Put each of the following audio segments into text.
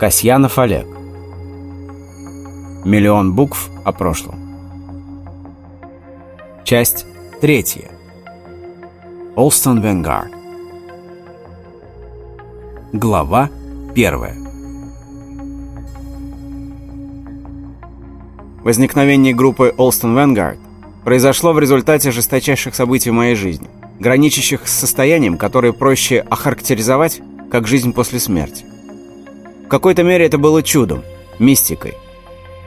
Касьянов Олег. Миллион букв о прошлом. Часть третья. Олстон Венгард. Глава первая. Возникновение группы Олстон Венгард произошло в результате жесточайших событий в моей жизни, граничащих с состоянием, которое проще охарактеризовать как жизнь после смерти. Какой-то мере это было чудом, мистикой.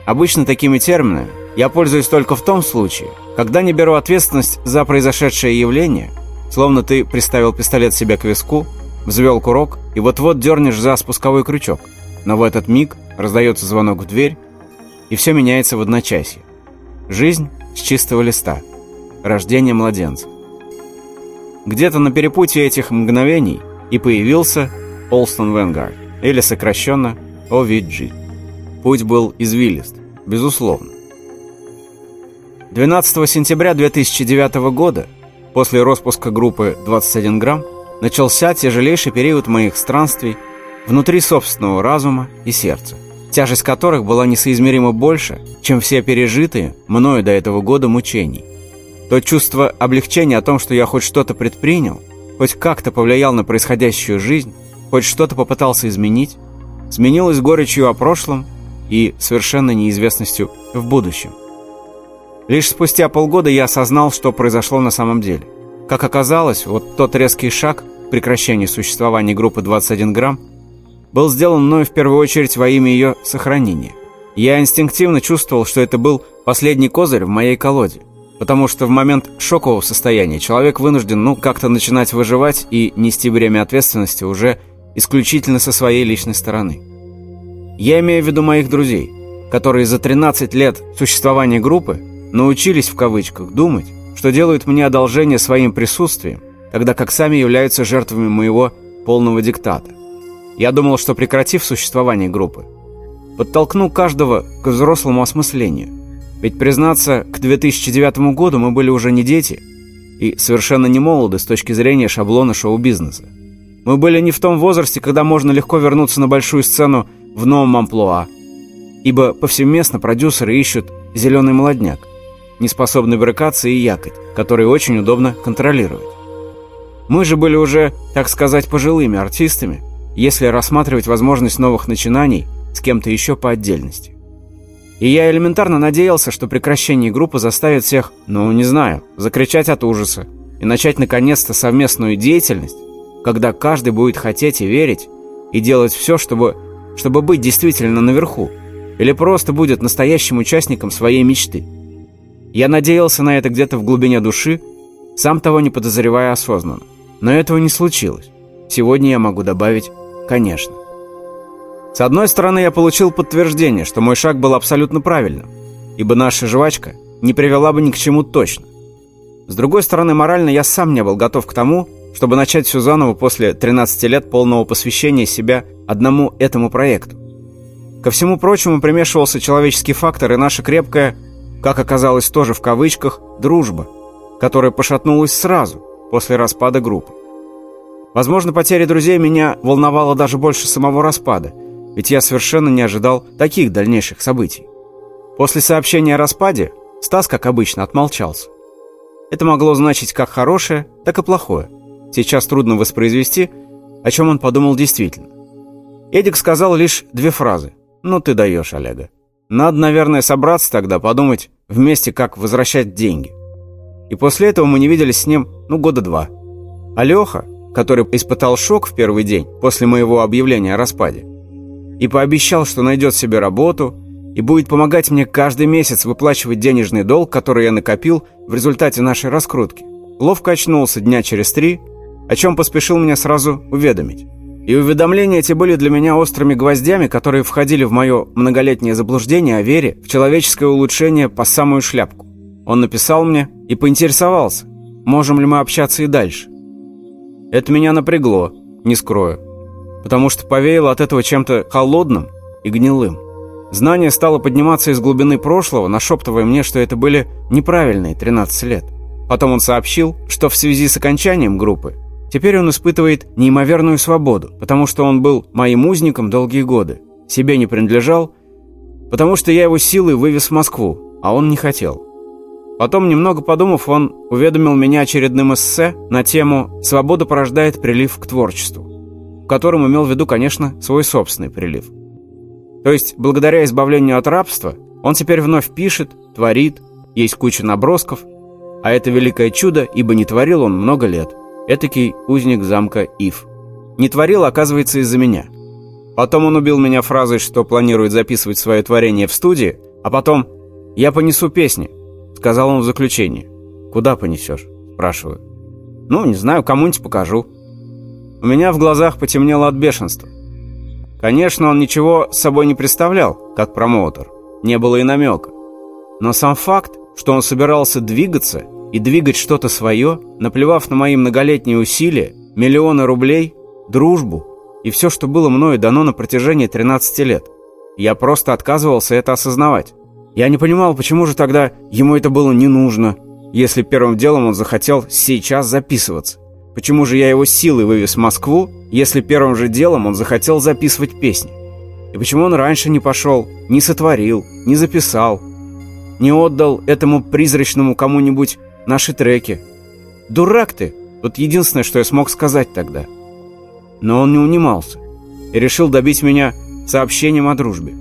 Обычно такими терминами я пользуюсь только в том случае, когда не беру ответственность за произошедшее явление, словно ты приставил пистолет себе к виску, взвел курок и вот-вот дернешь за спусковой крючок. Но в этот миг раздается звонок в дверь, и все меняется в одночасье. Жизнь с чистого листа. Рождение младенца. Где-то на перепутье этих мгновений и появился Олстон Венгард или сокращенно OVG. Путь был извилист, безусловно. 12 сентября 2009 года, после распуска группы 21 грамм, начался тяжелейший период моих странствий внутри собственного разума и сердца, тяжесть которых была несоизмеримо больше, чем все пережитые мною до этого года мучений. То чувство облегчения о том, что я хоть что-то предпринял, хоть как-то повлиял на происходящую жизнь, хоть что-то попытался изменить, сменилось горечью о прошлом и совершенной неизвестностью в будущем. Лишь спустя полгода я осознал, что произошло на самом деле. Как оказалось, вот тот резкий шаг к прекращению существования группы 21 грамм был сделан мною в первую очередь во имя ее сохранения. Я инстинктивно чувствовал, что это был последний козырь в моей колоде, потому что в момент шокового состояния человек вынужден, ну, как-то начинать выживать и нести бремя ответственности уже исключительно со своей личной стороны. Я имею в виду моих друзей, которые за 13 лет существования группы научились в кавычках думать, что делают мне одолжение своим присутствием, тогда как сами являются жертвами моего полного диктата. Я думал, что прекратив существование группы, подтолкну каждого к взрослому осмыслению. Ведь, признаться, к 2009 году мы были уже не дети и совершенно не молоды с точки зрения шаблона шоу-бизнеса. Мы были не в том возрасте, когда можно легко вернуться на большую сцену в новом амплуа, ибо повсеместно продюсеры ищут зеленый молодняк, не способный брыкаться и якать, который очень удобно контролировать. Мы же были уже, так сказать, пожилыми артистами, если рассматривать возможность новых начинаний с кем-то еще по отдельности. И я элементарно надеялся, что прекращение группы заставит всех, ну, не знаю, закричать от ужаса и начать наконец-то совместную деятельность, когда каждый будет хотеть и верить, и делать все, чтобы, чтобы быть действительно наверху, или просто будет настоящим участником своей мечты. Я надеялся на это где-то в глубине души, сам того не подозревая осознанно. Но этого не случилось. Сегодня я могу добавить «конечно». С одной стороны, я получил подтверждение, что мой шаг был абсолютно правильным, ибо наша жвачка не привела бы ни к чему точно. С другой стороны, морально я сам не был готов к тому, чтобы начать все заново после 13 лет полного посвящения себя одному этому проекту. Ко всему прочему примешивался человеческий фактор и наша крепкая, как оказалось тоже в кавычках, дружба, которая пошатнулась сразу после распада группы. Возможно, потеря друзей меня волновала даже больше самого распада, ведь я совершенно не ожидал таких дальнейших событий. После сообщения о распаде Стас, как обычно, отмолчался. Это могло значить как хорошее, так и плохое – Сейчас трудно воспроизвести, о чем он подумал действительно. Эдик сказал лишь две фразы. «Ну ты даешь, Олега. Надо, наверное, собраться тогда, подумать вместе, как возвращать деньги». И после этого мы не виделись с ним, ну, года два. А Леха, который испытал шок в первый день после моего объявления о распаде, и пообещал, что найдет себе работу и будет помогать мне каждый месяц выплачивать денежный долг, который я накопил в результате нашей раскрутки. Ловко очнулся дня через три – о чем поспешил меня сразу уведомить. И уведомления эти были для меня острыми гвоздями, которые входили в мое многолетнее заблуждение о вере в человеческое улучшение по самую шляпку. Он написал мне и поинтересовался, можем ли мы общаться и дальше. Это меня напрягло, не скрою, потому что повеяло от этого чем-то холодным и гнилым. Знание стало подниматься из глубины прошлого, нашептывая мне, что это были неправильные 13 лет. Потом он сообщил, что в связи с окончанием группы Теперь он испытывает неимоверную свободу, потому что он был моим узником долгие годы. себе не принадлежал, потому что я его силой вывез в Москву, а он не хотел. Потом, немного подумав, он уведомил меня очередным эссе на тему «Свобода порождает прилив к творчеству», в котором имел в виду, конечно, свой собственный прилив. То есть, благодаря избавлению от рабства, он теперь вновь пишет, творит, есть куча набросков, а это великое чудо, ибо не творил он много лет. Этакий узник замка Ив. Не творил, оказывается, из-за меня. Потом он убил меня фразой, что планирует записывать свое творение в студии, а потом «Я понесу песни», — сказал он в заключении. «Куда понесешь?» — спрашиваю. «Ну, не знаю, кому-нибудь покажу». У меня в глазах потемнело от бешенства. Конечно, он ничего с собой не представлял, как промоутер. Не было и намека. Но сам факт, что он собирался двигаться и двигать что-то свое, наплевав на мои многолетние усилия, миллионы рублей, дружбу и все, что было мною дано на протяжении 13 лет. Я просто отказывался это осознавать. Я не понимал, почему же тогда ему это было не нужно, если первым делом он захотел сейчас записываться. Почему же я его силой вывез в Москву, если первым же делом он захотел записывать песни? И почему он раньше не пошел, не сотворил, не записал, не отдал этому призрачному кому-нибудь наши треки? Дурак ты! Вот единственное, что я смог сказать тогда. Но он не унимался и решил добить меня сообщением о дружбе.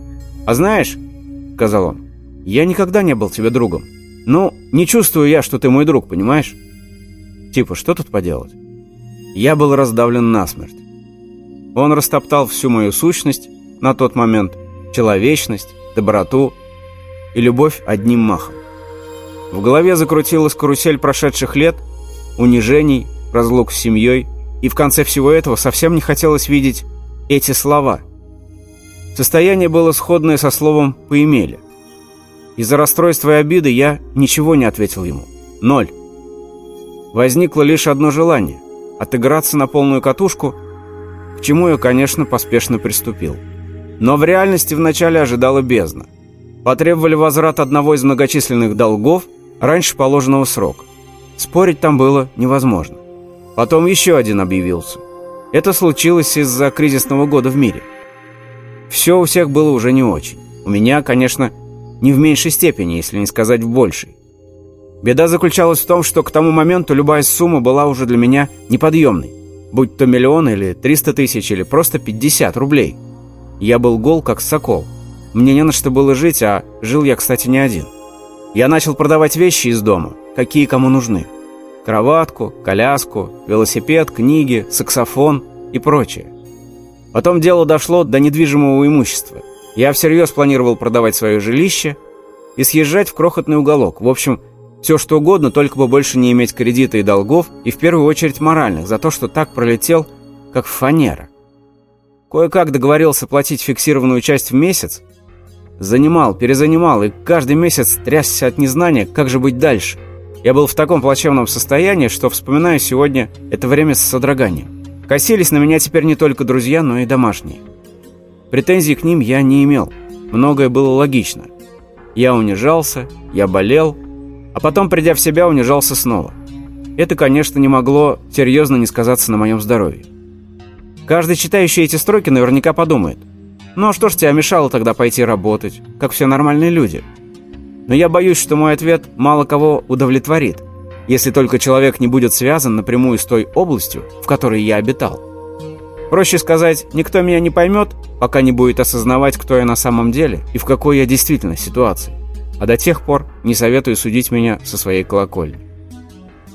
«А знаешь, — сказал он, — я никогда не был тебе другом. Ну, не чувствую я, что ты мой друг, понимаешь? Типа, что тут поделать? Я был раздавлен насмерть. Он растоптал всю мою сущность на тот момент, человечность, доброту и любовь одним махом. В голове закрутилась карусель прошедших лет, унижений, разлук с семьей, и в конце всего этого совсем не хотелось видеть эти слова. Состояние было сходное со словом «поимели». Из-за расстройства и обиды я ничего не ответил ему. Ноль. Возникло лишь одно желание отыграться на полную катушку, к чему я, конечно, поспешно приступил. Но в реальности вначале ожидала бездна. Потребовали возврат одного из многочисленных долгов раньше положенного срока. Спорить там было невозможно. Потом еще один объявился. Это случилось из-за кризисного года в мире. Все у всех было уже не очень. У меня, конечно, не в меньшей степени, если не сказать в большей. Беда заключалась в том, что к тому моменту любая сумма была уже для меня неподъемной. Будь то миллион или 300 тысяч, или просто 50 рублей. Я был гол, как сокол. Мне не на что было жить, а жил я, кстати, не один. Я начал продавать вещи из дома, какие кому нужны. Кроватку, коляску, велосипед, книги, саксофон и прочее. Потом дело дошло до недвижимого имущества. Я всерьез планировал продавать свое жилище и съезжать в крохотный уголок. В общем, все что угодно, только бы больше не иметь кредита и долгов, и в первую очередь моральных, за то, что так пролетел, как фанера. Кое-как договорился платить фиксированную часть в месяц, занимал, перезанимал, и каждый месяц трясся от незнания, как же быть дальше. Я был в таком плачевном состоянии, что вспоминаю сегодня это время с содроганием. Косились на меня теперь не только друзья, но и домашние. Претензий к ним я не имел. Многое было логично. Я унижался, я болел, а потом, придя в себя, унижался снова. Это, конечно, не могло серьезно не сказаться на моем здоровье. Каждый, читающий эти строки, наверняка подумает, ну а что ж тебя мешало тогда пойти работать, как все нормальные люди? Но я боюсь, что мой ответ мало кого удовлетворит, если только человек не будет связан напрямую с той областью, в которой я обитал. Проще сказать, никто меня не поймет, пока не будет осознавать, кто я на самом деле и в какой я действительно ситуации а до тех пор не советую судить меня со своей колокольни.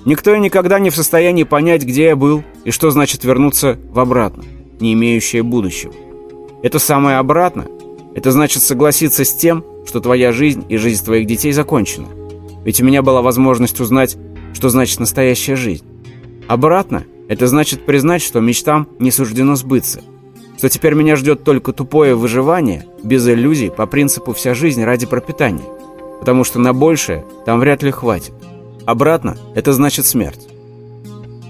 Никто и никогда не в состоянии понять, где я был и что значит вернуться в обратно, не имеющее будущего. Это самое обратно, это значит согласиться с тем, что твоя жизнь и жизнь твоих детей закончена. Ведь у меня была возможность узнать, что значит настоящая жизнь. Обратно – это значит признать, что мечтам не суждено сбыться, что теперь меня ждет только тупое выживание, без иллюзий, по принципу «вся жизнь ради пропитания» потому что на большее там вряд ли хватит. Обратно – это значит смерть.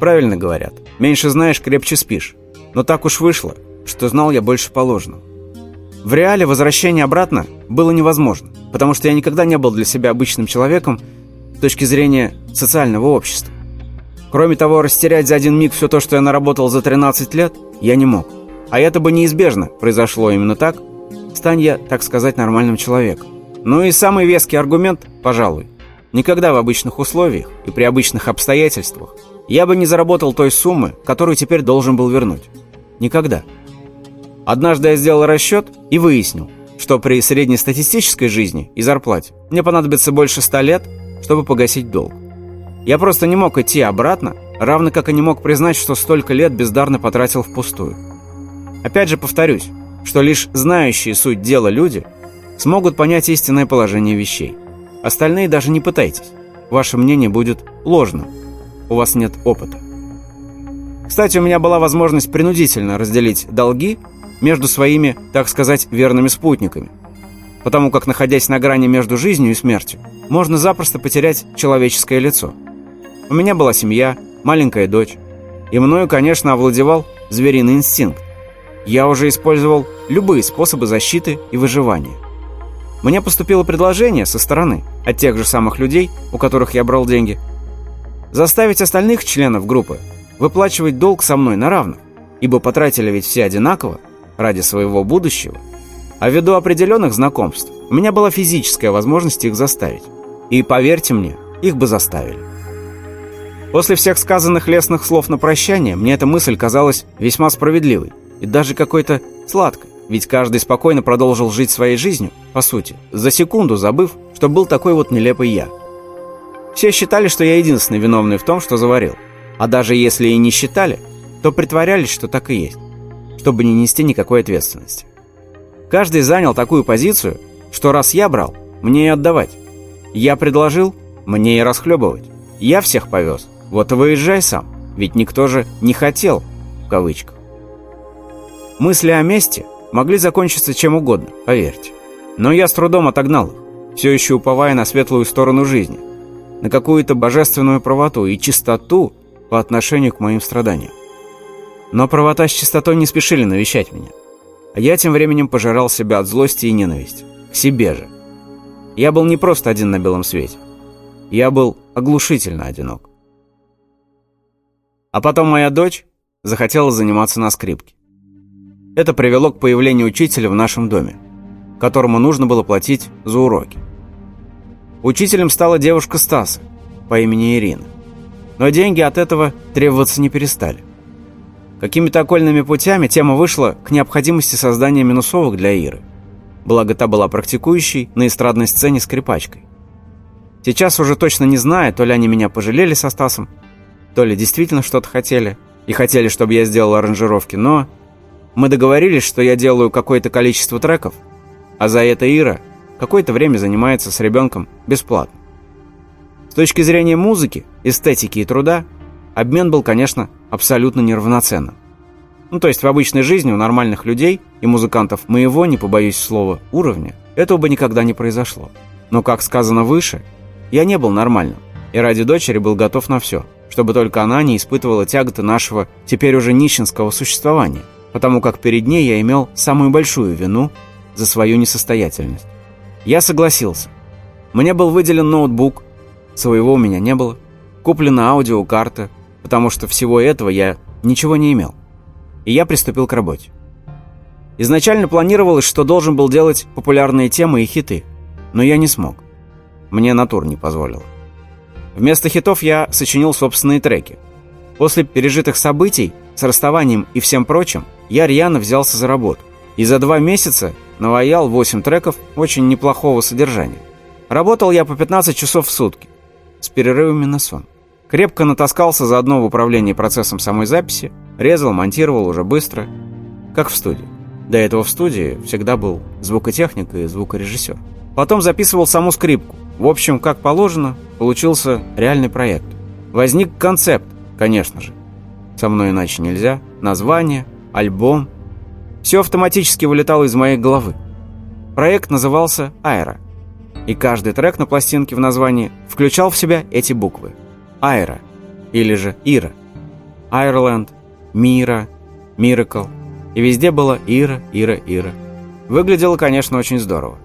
Правильно говорят, меньше знаешь, крепче спишь. Но так уж вышло, что знал я больше положенного. В реале возвращение обратно было невозможно, потому что я никогда не был для себя обычным человеком с точки зрения социального общества. Кроме того, растерять за один миг все то, что я наработал за 13 лет, я не мог. А это бы неизбежно произошло именно так, стань я, так сказать, нормальным человеком. Ну и самый веский аргумент, пожалуй. Никогда в обычных условиях и при обычных обстоятельствах я бы не заработал той суммы, которую теперь должен был вернуть. Никогда. Однажды я сделал расчет и выяснил, что при среднестатистической жизни и зарплате мне понадобится больше ста лет, чтобы погасить долг. Я просто не мог идти обратно, равно как и не мог признать, что столько лет бездарно потратил впустую. Опять же повторюсь, что лишь знающие суть дела люди смогут понять истинное положение вещей. Остальные даже не пытайтесь. Ваше мнение будет ложным. У вас нет опыта. Кстати, у меня была возможность принудительно разделить долги между своими, так сказать, верными спутниками. Потому как, находясь на грани между жизнью и смертью, можно запросто потерять человеческое лицо. У меня была семья, маленькая дочь. И мною, конечно, овладевал звериный инстинкт. Я уже использовал любые способы защиты и выживания. Мне поступило предложение со стороны, от тех же самых людей, у которых я брал деньги, заставить остальных членов группы выплачивать долг со мной на равных, ибо потратили ведь все одинаково, ради своего будущего. А ввиду определенных знакомств у меня была физическая возможность их заставить. И, поверьте мне, их бы заставили. После всех сказанных лестных слов на прощание, мне эта мысль казалась весьма справедливой и даже какой-то сладкой, ведь каждый спокойно продолжил жить своей жизнью, по сути, за секунду забыв, что был такой вот нелепый я. Все считали, что я единственный виновный в том, что заварил. А даже если и не считали, то притворялись, что так и есть чтобы не нести никакой ответственности. Каждый занял такую позицию, что раз я брал, мне и отдавать. Я предложил, мне и расхлебывать. Я всех повез, вот и выезжай сам, ведь никто же не хотел, в кавычках. Мысли о месте могли закончиться чем угодно, поверьте. Но я с трудом отогнал их, все еще уповая на светлую сторону жизни, на какую-то божественную правоту и чистоту по отношению к моим страданиям. Но правота с чистотой не спешили навещать меня. А я тем временем пожирал себя от злости и ненависти. К себе же. Я был не просто один на белом свете. Я был оглушительно одинок. А потом моя дочь захотела заниматься на скрипке. Это привело к появлению учителя в нашем доме, которому нужно было платить за уроки. Учителем стала девушка Стаса по имени Ирина. Но деньги от этого требоваться не перестали. Какими-то окольными путями тема вышла к необходимости создания минусовок для Иры. Благо та была практикующей на эстрадной сцене скрипачкой. Сейчас уже точно не знаю, то ли они меня пожалели со Стасом, то ли действительно что-то хотели, и хотели, чтобы я сделал аранжировки, но мы договорились, что я делаю какое-то количество треков, а за это Ира какое-то время занимается с ребенком бесплатно. С точки зрения музыки, эстетики и труда, обмен был, конечно, абсолютно неравноценным. Ну, то есть в обычной жизни у нормальных людей и музыкантов моего, не побоюсь слова, уровня, этого бы никогда не произошло. Но, как сказано выше, я не был нормальным, и ради дочери был готов на все, чтобы только она не испытывала тяготы нашего теперь уже нищенского существования, потому как перед ней я имел самую большую вину за свою несостоятельность. Я согласился. Мне был выделен ноутбук, своего у меня не было, куплена аудиокарта, потому что всего этого я ничего не имел. И я приступил к работе. Изначально планировалось, что должен был делать популярные темы и хиты, но я не смог. Мне натур не позволил. Вместо хитов я сочинил собственные треки. После пережитых событий, с расставанием и всем прочим, я рьяно взялся за работу. И за два месяца наваял 8 треков очень неплохого содержания. Работал я по 15 часов в сутки, с перерывами на сон. Крепко натаскался заодно в управлении процессом самой записи, резал, монтировал уже быстро, как в студии. До этого в студии всегда был звукотехник и звукорежиссер. Потом записывал саму скрипку. В общем, как положено, получился реальный проект. Возник концепт, конечно же. Со мной иначе нельзя. Название, альбом. Все автоматически вылетало из моей головы. Проект назывался «Аэро». И каждый трек на пластинке в названии включал в себя эти буквы – Айра, или же Ира. Айрленд, Мира, Миракл. И везде было Ира, Ира, Ира. Выглядело, конечно, очень здорово.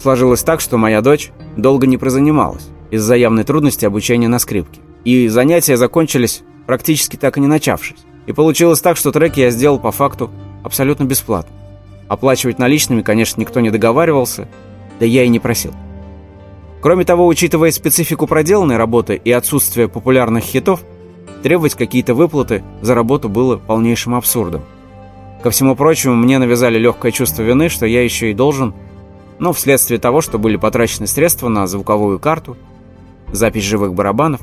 Сложилось так, что моя дочь долго не прозанималась из-за явной трудности обучения на скрипке. И занятия закончились практически так и не начавшись. И получилось так, что треки я сделал по факту абсолютно бесплатно. Оплачивать наличными, конечно, никто не договаривался, да я и не просил. Кроме того, учитывая специфику проделанной работы и отсутствие популярных хитов, требовать какие-то выплаты за работу было полнейшим абсурдом. Ко всему прочему, мне навязали легкое чувство вины, что я еще и должен, но вследствие того, что были потрачены средства на звуковую карту, запись живых барабанов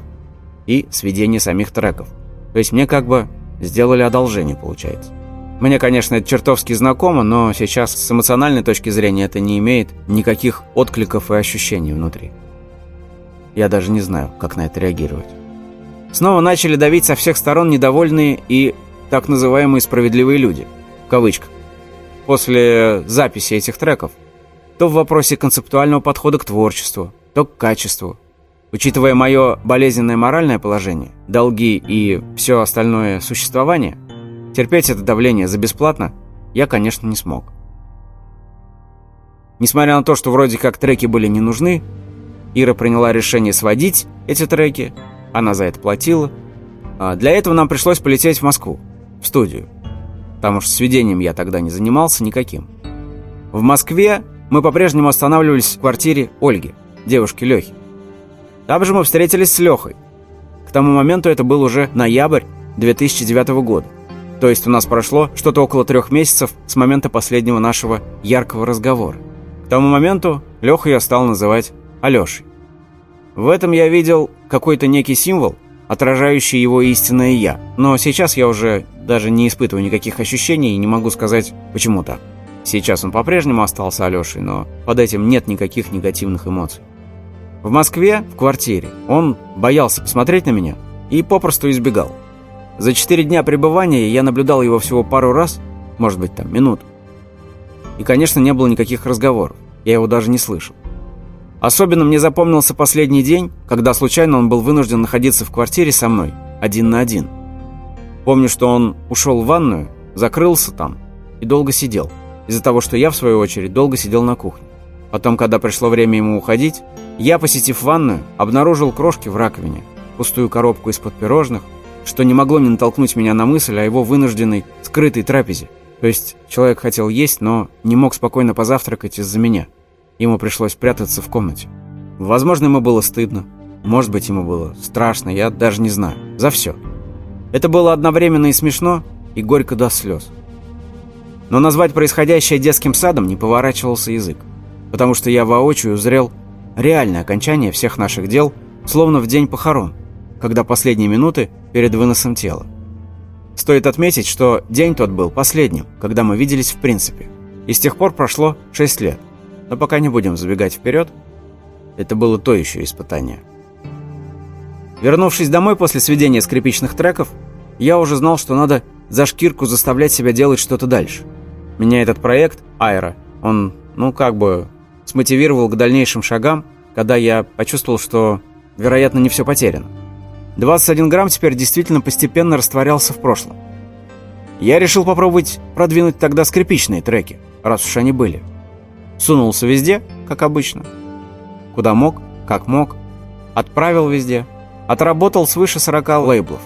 и сведение самих треков. То есть мне как бы сделали одолжение, получается. Мне, конечно, это чертовски знакомо, но сейчас с эмоциональной точки зрения это не имеет никаких откликов и ощущений внутри. Я даже не знаю, как на это реагировать. Снова начали давить со всех сторон недовольные и так называемые справедливые люди, в кавычках. После записи этих треков, то в вопросе концептуального подхода к творчеству, то к качеству. Учитывая мое болезненное моральное положение, долги и все остальное существование – Терпеть это давление за бесплатно я, конечно, не смог. Несмотря на то, что вроде как треки были не нужны, Ира приняла решение сводить эти треки, она за это платила. А для этого нам пришлось полететь в Москву, в студию, потому что сведением я тогда не занимался никаким. В Москве мы по-прежнему останавливались в квартире Ольги, девушки Лехи. Там же мы встретились с Лехой. К тому моменту это был уже ноябрь 2009 года. То есть у нас прошло что-то около трех месяцев с момента последнего нашего яркого разговора. К тому моменту Леха я стал называть Алешей. В этом я видел какой-то некий символ, отражающий его истинное «я». Но сейчас я уже даже не испытываю никаких ощущений и не могу сказать, почему так. Сейчас он по-прежнему остался Алешей, но под этим нет никаких негативных эмоций. В Москве, в квартире, он боялся посмотреть на меня и попросту избегал. За четыре дня пребывания я наблюдал его всего пару раз, может быть, там, минут. И, конечно, не было никаких разговоров. Я его даже не слышал. Особенно мне запомнился последний день, когда случайно он был вынужден находиться в квартире со мной, один на один. Помню, что он ушел в ванную, закрылся там и долго сидел, из-за того, что я, в свою очередь, долго сидел на кухне. Потом, когда пришло время ему уходить, я, посетив ванную, обнаружил крошки в раковине, пустую коробку из-под пирожных, что не могло не натолкнуть меня на мысль о его вынужденной скрытой трапезе. То есть человек хотел есть, но не мог спокойно позавтракать из-за меня. Ему пришлось прятаться в комнате. Возможно, ему было стыдно. Может быть, ему было страшно, я даже не знаю. За все. Это было одновременно и смешно, и горько до слез. Но назвать происходящее детским садом не поворачивался язык, потому что я воочию узрел реальное окончание всех наших дел, словно в день похорон – когда последние минуты перед выносом тела. Стоит отметить, что день тот был последним, когда мы виделись в принципе. И с тех пор прошло 6 лет. Но пока не будем забегать вперед, это было то еще испытание. Вернувшись домой после сведения скрипичных треков, я уже знал, что надо за шкирку заставлять себя делать что-то дальше. Меня этот проект, Айра, он, ну как бы, смотивировал к дальнейшим шагам, когда я почувствовал, что, вероятно, не все потеряно. 21 грамм теперь действительно постепенно растворялся в прошлом. Я решил попробовать продвинуть тогда скрипичные треки, раз уж они были. Сунулся везде, как обычно. Куда мог, как мог. Отправил везде. Отработал свыше 40 лейблов.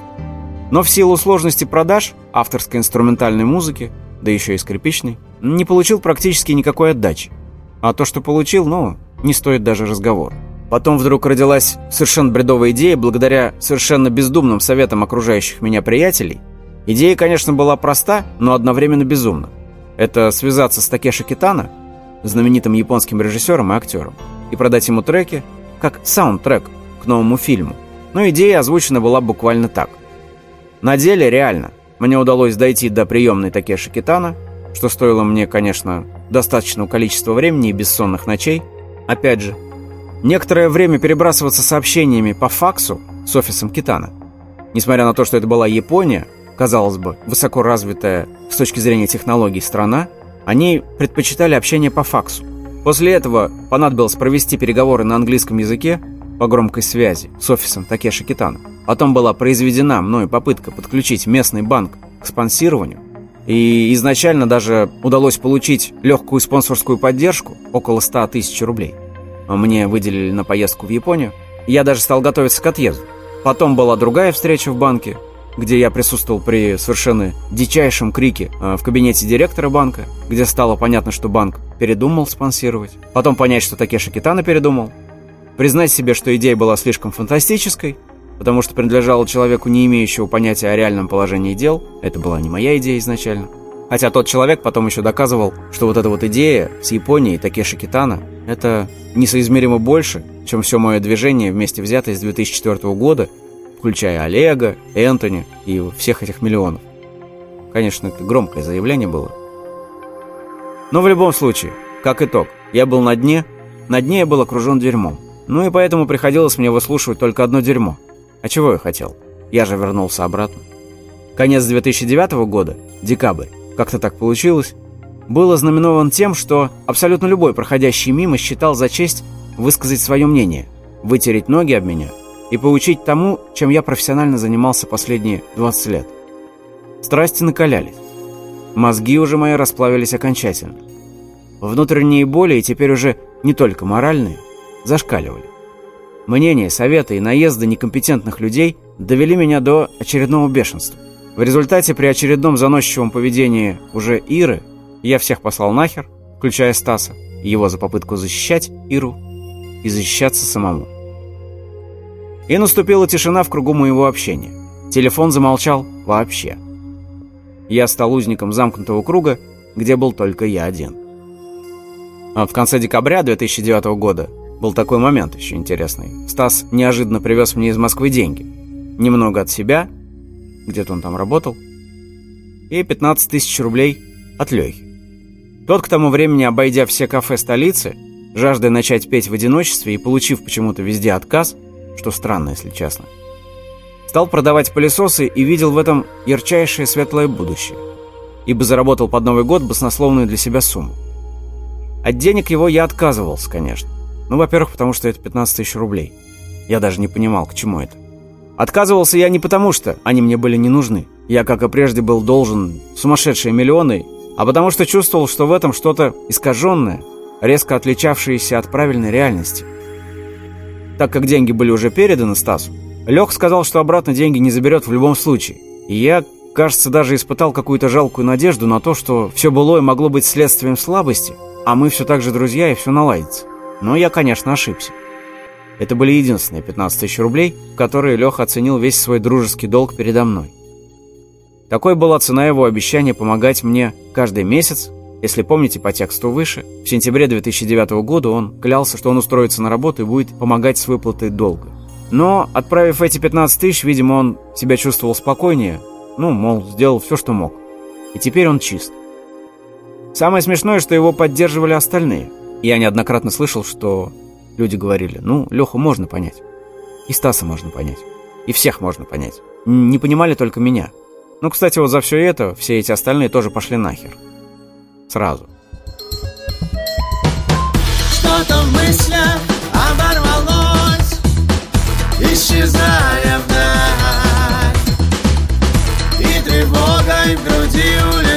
Но в силу сложности продаж авторской инструментальной музыки, да еще и скрипичной, не получил практически никакой отдачи. А то, что получил, ну, не стоит даже разговора. Потом вдруг родилась совершенно бредовая идея, благодаря совершенно бездумным советам окружающих меня приятелей. Идея, конечно, была проста, но одновременно безумна. Это связаться с Такеши Китана, знаменитым японским режиссером и актером, и продать ему треки, как саундтрек к новому фильму. Но идея озвучена была буквально так. На деле, реально, мне удалось дойти до приемной Такеши Китана, что стоило мне, конечно, достаточного количества времени и бессонных ночей. Опять же, некоторое время перебрасываться сообщениями по факсу с офисом Китана. Несмотря на то, что это была Япония, казалось бы, высоко развитая с точки зрения технологий страна, они предпочитали общение по факсу. После этого понадобилось провести переговоры на английском языке по громкой связи с офисом Такеши Китана. Потом была произведена мною попытка подключить местный банк к спонсированию, и изначально даже удалось получить легкую спонсорскую поддержку, около 100 тысяч рублей мне выделили на поездку в Японию, я даже стал готовиться к отъезду. Потом была другая встреча в банке, где я присутствовал при совершенно дичайшем крике э, в кабинете директора банка, где стало понятно, что банк передумал спонсировать. Потом понять, что Такеши Китана передумал. Признать себе, что идея была слишком фантастической, потому что принадлежала человеку, не имеющего понятия о реальном положении дел. Это была не моя идея изначально. Хотя тот человек потом еще доказывал, что вот эта вот идея с Японией Такеши Китана – это несоизмеримо больше, чем все мое движение вместе взятое с 2004 года, включая Олега, Энтони и всех этих миллионов. Конечно, это громкое заявление было. Но в любом случае, как итог, я был на дне, на дне я был окружен дерьмом. Ну и поэтому приходилось мне выслушивать только одно дерьмо. А чего я хотел? Я же вернулся обратно. Конец 2009 года, декабрь как-то так получилось, был ознаменован тем, что абсолютно любой проходящий мимо считал за честь высказать свое мнение, вытереть ноги об меня и поучить тому, чем я профессионально занимался последние 20 лет. Страсти накалялись. Мозги уже мои расплавились окончательно. Внутренние боли, и теперь уже не только моральные, зашкаливали. Мнения, советы и наезды некомпетентных людей довели меня до очередного бешенства. В результате при очередном заносчивом поведении уже Иры я всех послал нахер, включая Стаса, его за попытку защищать Иру и защищаться самому. И наступила тишина в кругу моего общения. Телефон замолчал вообще. Я стал узником замкнутого круга, где был только я один. А в конце декабря 2009 года был такой момент еще интересный. Стас неожиданно привез мне из Москвы деньги. Немного от себя – где-то он там работал, и 15 тысяч рублей от Лехи. Тот к тому времени, обойдя все кафе столицы, жаждая начать петь в одиночестве и получив почему-то везде отказ, что странно, если честно, стал продавать пылесосы и видел в этом ярчайшее светлое будущее, ибо заработал под Новый год баснословную для себя сумму. От денег его я отказывался, конечно. Ну, во-первых, потому что это 15 тысяч рублей. Я даже не понимал, к чему это. Отказывался я не потому, что они мне были не нужны. Я, как и прежде, был должен сумасшедшие миллионы, а потому что чувствовал, что в этом что-то искаженное, резко отличавшееся от правильной реальности. Так как деньги были уже переданы Стасу, Лех сказал, что обратно деньги не заберет в любом случае. И я, кажется, даже испытал какую-то жалкую надежду на то, что все былое могло быть следствием слабости, а мы все так же друзья и все наладится. Но я, конечно, ошибся. Это были единственные 15 тысяч рублей, которые Леха оценил весь свой дружеский долг передо мной. Такой была цена его обещания помогать мне каждый месяц. Если помните по тексту выше, в сентябре 2009 года он клялся, что он устроится на работу и будет помогать с выплатой долга. Но, отправив эти 15 тысяч, видимо, он себя чувствовал спокойнее. Ну, мол, сделал все, что мог. И теперь он чист. Самое смешное, что его поддерживали остальные. Я неоднократно слышал, что Люди говорили, ну, Леху можно понять. И Стаса можно понять. И всех можно понять. Не понимали только меня. Ну, кстати, вот за все это все эти остальные тоже пошли нахер. Сразу. Что-то в мыслях оборвалось, исчезая вдаль. И тревогой в груди улетело.